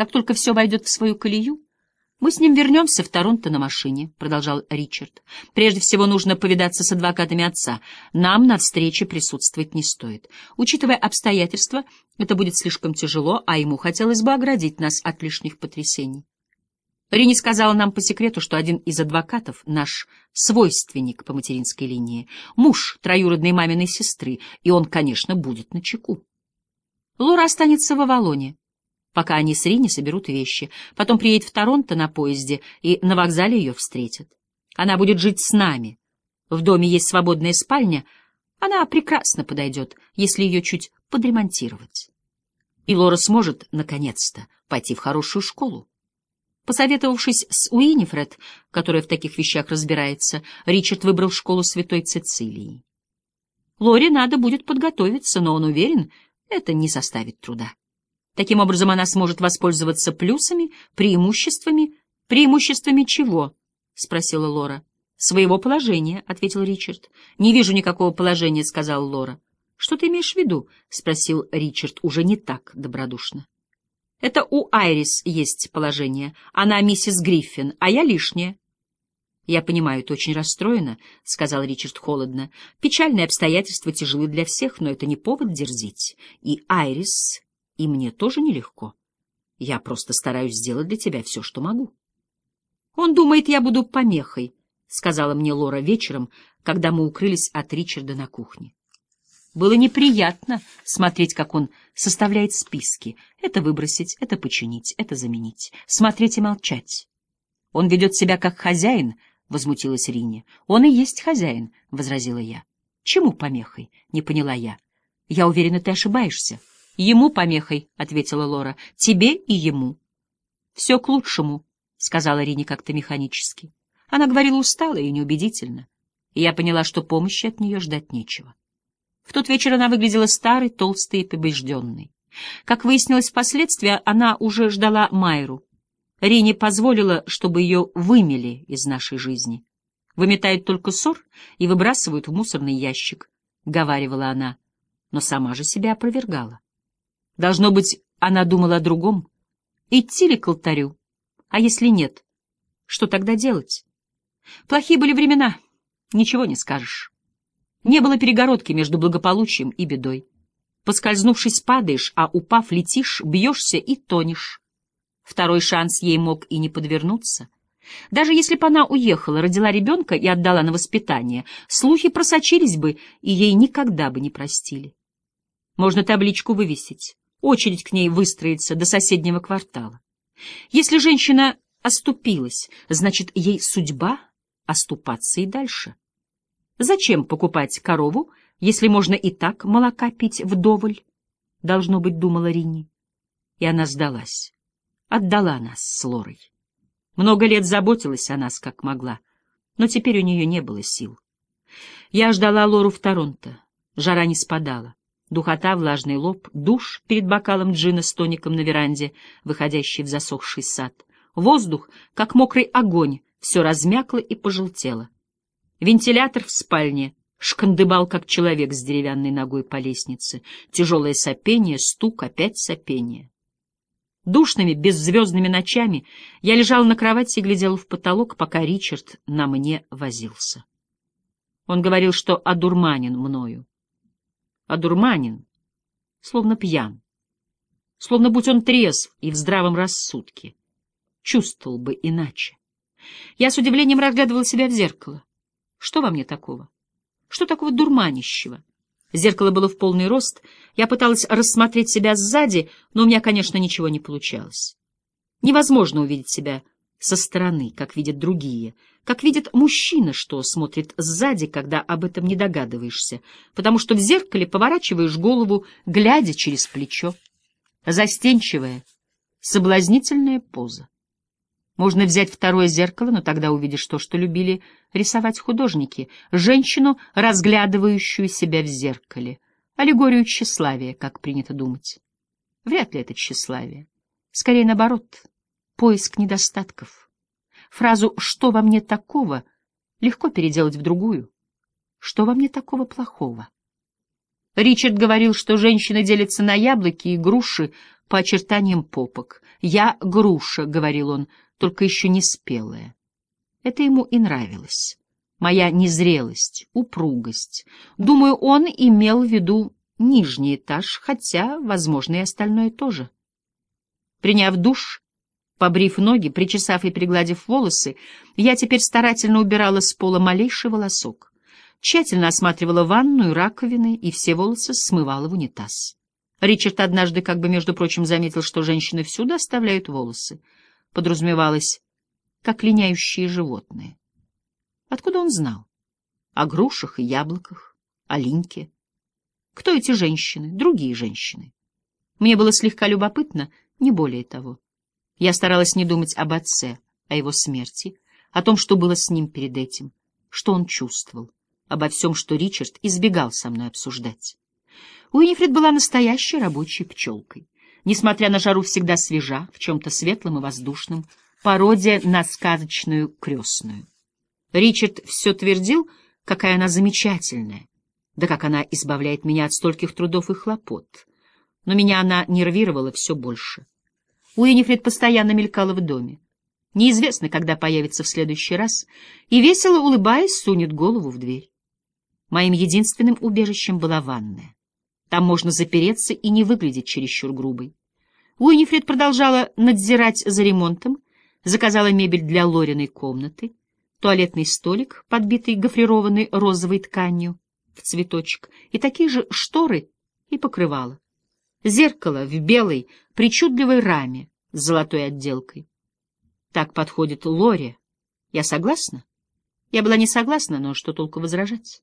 Как только все войдет в свою колею, мы с ним вернемся в Торонто на машине, — продолжал Ричард. Прежде всего нужно повидаться с адвокатами отца. Нам на встрече присутствовать не стоит. Учитывая обстоятельства, это будет слишком тяжело, а ему хотелось бы оградить нас от лишних потрясений. Рини сказала нам по секрету, что один из адвокатов — наш свойственник по материнской линии, муж троюродной маминой сестры, и он, конечно, будет на чеку. Лора останется в Авалоне, пока они с Рини соберут вещи. Потом приедет в Торонто на поезде, и на вокзале ее встретят. Она будет жить с нами. В доме есть свободная спальня. Она прекрасно подойдет, если ее чуть подремонтировать. И Лора сможет, наконец-то, пойти в хорошую школу. Посоветовавшись с Уинифред, которая в таких вещах разбирается, Ричард выбрал школу Святой Цицилии. Лоре надо будет подготовиться, но он уверен, это не составит труда. Таким образом, она сможет воспользоваться плюсами, преимуществами. Преимуществами чего? — спросила Лора. — Своего положения, — ответил Ричард. — Не вижу никакого положения, — сказал Лора. — Что ты имеешь в виду? — спросил Ричард уже не так добродушно. Это у Айрис есть положение. Она миссис Гриффин, а я лишняя. Я понимаю, ты очень расстроена, — сказал Ричард холодно. Печальные обстоятельства тяжелы для всех, но это не повод дерзить. И Айрис, и мне тоже нелегко. Я просто стараюсь сделать для тебя все, что могу. Он думает, я буду помехой, — сказала мне Лора вечером, когда мы укрылись от Ричарда на кухне. Было неприятно смотреть, как он составляет списки. Это выбросить, это починить, это заменить. Смотреть и молчать. Он ведет себя как хозяин, — возмутилась Рине. Он и есть хозяин, — возразила я. Чему помехой? — не поняла я. Я уверена, ты ошибаешься. Ему помехой, — ответила Лора. Тебе и ему. Все к лучшему, — сказала Рине как-то механически. Она говорила устало и неубедительно. И я поняла, что помощи от нее ждать нечего. В тот вечер она выглядела старой, толстой и побежденной. Как выяснилось впоследствии, она уже ждала Майру. Рине позволила, чтобы ее вымели из нашей жизни. Выметают только ссор и выбрасывают в мусорный ящик, — говаривала она, но сама же себя опровергала. Должно быть, она думала о другом. Идти ли к алтарю? А если нет, что тогда делать? Плохие были времена, ничего не скажешь. Не было перегородки между благополучием и бедой. Поскользнувшись, падаешь, а упав, летишь, бьешься и тонешь. Второй шанс ей мог и не подвернуться. Даже если бы она уехала, родила ребенка и отдала на воспитание, слухи просочились бы, и ей никогда бы не простили. Можно табличку вывесить, очередь к ней выстроится до соседнего квартала. Если женщина оступилась, значит, ей судьба оступаться и дальше. Зачем покупать корову, если можно и так молока пить вдоволь? Должно быть, думала Рини. И она сдалась. Отдала нас с Лорой. Много лет заботилась о нас, как могла, но теперь у нее не было сил. Я ждала Лору в Торонто. Жара не спадала. Духота, влажный лоб, душ перед бокалом джина с тоником на веранде, выходящий в засохший сад. Воздух, как мокрый огонь, все размякло и пожелтело. Вентилятор в спальне шкандыбал, как человек с деревянной ногой по лестнице. Тяжелое сопение, стук, опять сопение. Душными, беззвездными ночами я лежал на кровати и глядел в потолок, пока Ричард на мне возился. Он говорил, что одурманен мною. Одурманен, словно пьян, словно будь он трезв и в здравом рассудке. Чувствовал бы иначе. Я с удивлением разглядывал себя в зеркало. Что во мне такого? Что такого дурманищего? Зеркало было в полный рост. Я пыталась рассмотреть себя сзади, но у меня, конечно, ничего не получалось. Невозможно увидеть себя со стороны, как видят другие, как видит мужчина, что смотрит сзади, когда об этом не догадываешься, потому что в зеркале поворачиваешь голову, глядя через плечо. Застенчивая, соблазнительная поза. Можно взять второе зеркало, но тогда увидишь то, что любили рисовать художники, женщину, разглядывающую себя в зеркале, аллегорию тщеславия, как принято думать. Вряд ли это тщеславие. Скорее, наоборот, поиск недостатков. Фразу «что во мне такого» легко переделать в другую. Что во мне такого плохого? Ричард говорил, что женщины делятся на яблоки и груши по очертаниям попок. «Я груша», — говорил он, — «только еще не спелая». Это ему и нравилось. Моя незрелость, упругость. Думаю, он имел в виду нижний этаж, хотя, возможно, и остальное тоже. Приняв душ, побрив ноги, причесав и пригладив волосы, я теперь старательно убирала с пола малейший волосок. Тщательно осматривала ванную, раковины и все волосы смывала в унитаз. Ричард однажды, как бы, между прочим, заметил, что женщины всюду оставляют волосы. Подразумевалось, как линяющие животные. Откуда он знал? О грушах и яблоках, о линьке. Кто эти женщины? Другие женщины. Мне было слегка любопытно, не более того. Я старалась не думать об отце, о его смерти, о том, что было с ним перед этим, что он чувствовал, обо всем, что Ричард избегал со мной обсуждать. Уинифред была настоящей рабочей пчелкой. Несмотря на жару, всегда свежа, в чем-то светлом и воздушном, пародия на сказочную крестную. Ричард все твердил, какая она замечательная, да как она избавляет меня от стольких трудов и хлопот. Но меня она нервировала все больше. Уинифред постоянно мелькала в доме. Неизвестно, когда появится в следующий раз, и, весело улыбаясь, сунет голову в дверь. Моим единственным убежищем была ванная. Там можно запереться и не выглядеть чересчур грубой. Уинифред продолжала надзирать за ремонтом, заказала мебель для Лориной комнаты, туалетный столик, подбитый гофрированной розовой тканью в цветочек, и такие же шторы и покрывала. Зеркало в белой, причудливой раме с золотой отделкой. Так подходит Лоре. Я согласна? Я была не согласна, но что толку возражать?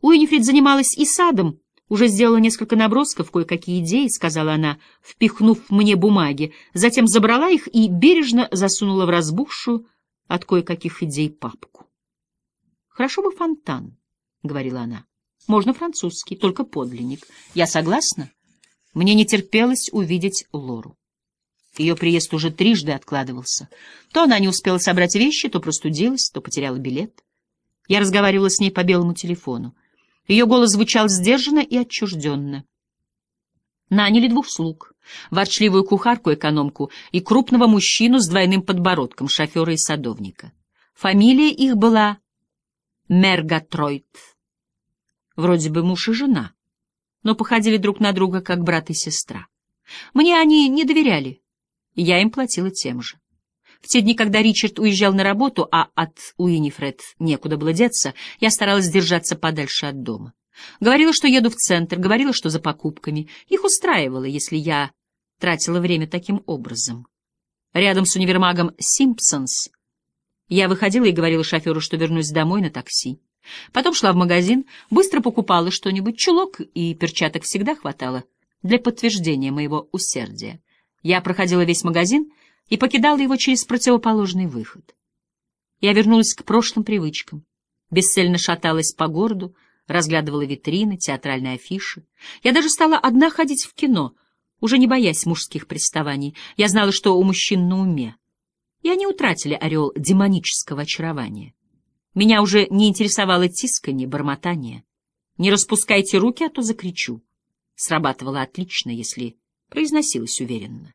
Уинифрид занималась и садом, уже сделала несколько набросков, кое-какие идеи, — сказала она, впихнув мне бумаги, затем забрала их и бережно засунула в разбухшую от кое-каких идей папку. — Хорошо бы фонтан, — говорила она. — Можно французский, только подлинник. Я согласна. Мне не терпелось увидеть Лору. Ее приезд уже трижды откладывался. То она не успела собрать вещи, то простудилась, то потеряла билет. Я разговаривала с ней по белому телефону. Ее голос звучал сдержанно и отчужденно. Наняли двух слуг, ворчливую кухарку-экономку и крупного мужчину с двойным подбородком, шофера и садовника. Фамилия их была Мергатройд. Вроде бы муж и жена, но походили друг на друга как брат и сестра. Мне они не доверяли, я им платила тем же. В те дни, когда Ричард уезжал на работу, а от Уинифред некуда было деться, я старалась держаться подальше от дома. Говорила, что еду в центр, говорила, что за покупками. Их устраивало, если я тратила время таким образом. Рядом с универмагом «Симпсонс» я выходила и говорила шоферу, что вернусь домой на такси. Потом шла в магазин, быстро покупала что-нибудь, чулок и перчаток всегда хватало для подтверждения моего усердия. Я проходила весь магазин — и покидала его через противоположный выход. Я вернулась к прошлым привычкам, бесцельно шаталась по городу, разглядывала витрины, театральные афиши. Я даже стала одна ходить в кино, уже не боясь мужских приставаний. Я знала, что у мужчин на уме. И они утратили орел демонического очарования. Меня уже не интересовало тисканье, бормотание. «Не распускайте руки, а то закричу». Срабатывало отлично, если произносилось уверенно.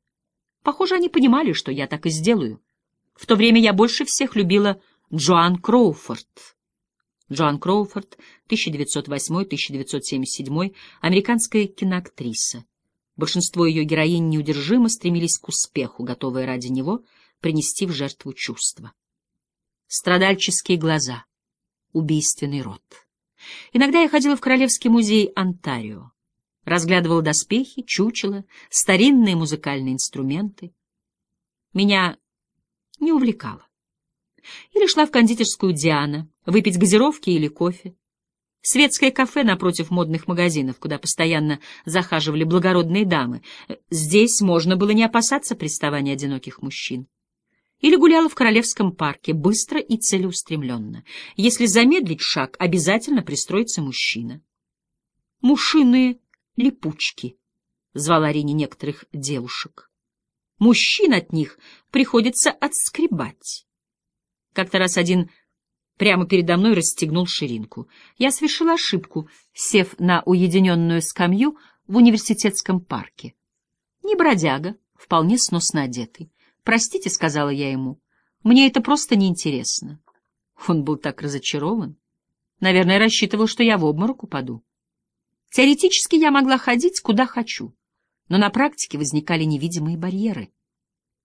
Похоже, они понимали, что я так и сделаю. В то время я больше всех любила Джоан Кроуфорд. Джоан Кроуфорд, 1908-1977, американская киноактриса. Большинство ее героинь неудержимо стремились к успеху, готовые ради него принести в жертву чувства. Страдальческие глаза, убийственный рот. Иногда я ходила в Королевский музей Онтарио разглядывала доспехи, чучела, старинные музыкальные инструменты. Меня не увлекало. Или шла в кондитерскую Диана, выпить газировки или кофе. Светское кафе напротив модных магазинов, куда постоянно захаживали благородные дамы. Здесь можно было не опасаться приставания одиноких мужчин. Или гуляла в Королевском парке, быстро и целеустремленно. Если замедлить шаг, обязательно пристроится мужчина. Мушиные липучки, — звала Рине некоторых девушек. Мужчин от них приходится отскребать. Как-то раз один прямо передо мной расстегнул ширинку. Я совершила ошибку, сев на уединенную скамью в университетском парке. Не бродяга, вполне сносно одетый. «Простите», — сказала я ему, — «мне это просто неинтересно». Он был так разочарован. Наверное, рассчитывал, что я в обморок упаду. Теоретически я могла ходить куда хочу, но на практике возникали невидимые барьеры.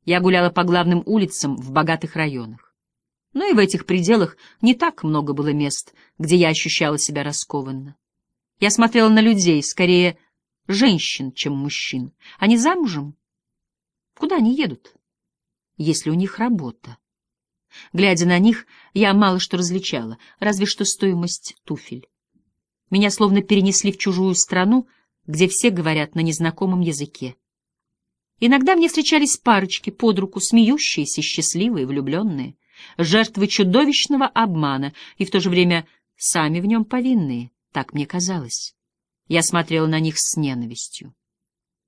Я гуляла по главным улицам в богатых районах. Но и в этих пределах не так много было мест, где я ощущала себя раскованно. Я смотрела на людей, скорее женщин, чем мужчин. Они замужем? Куда они едут, если у них работа? Глядя на них, я мало что различала, разве что стоимость туфель. Меня словно перенесли в чужую страну, где все говорят на незнакомом языке. Иногда мне встречались парочки под руку, смеющиеся, счастливые, влюбленные, жертвы чудовищного обмана и в то же время сами в нем повинные, так мне казалось. Я смотрела на них с ненавистью.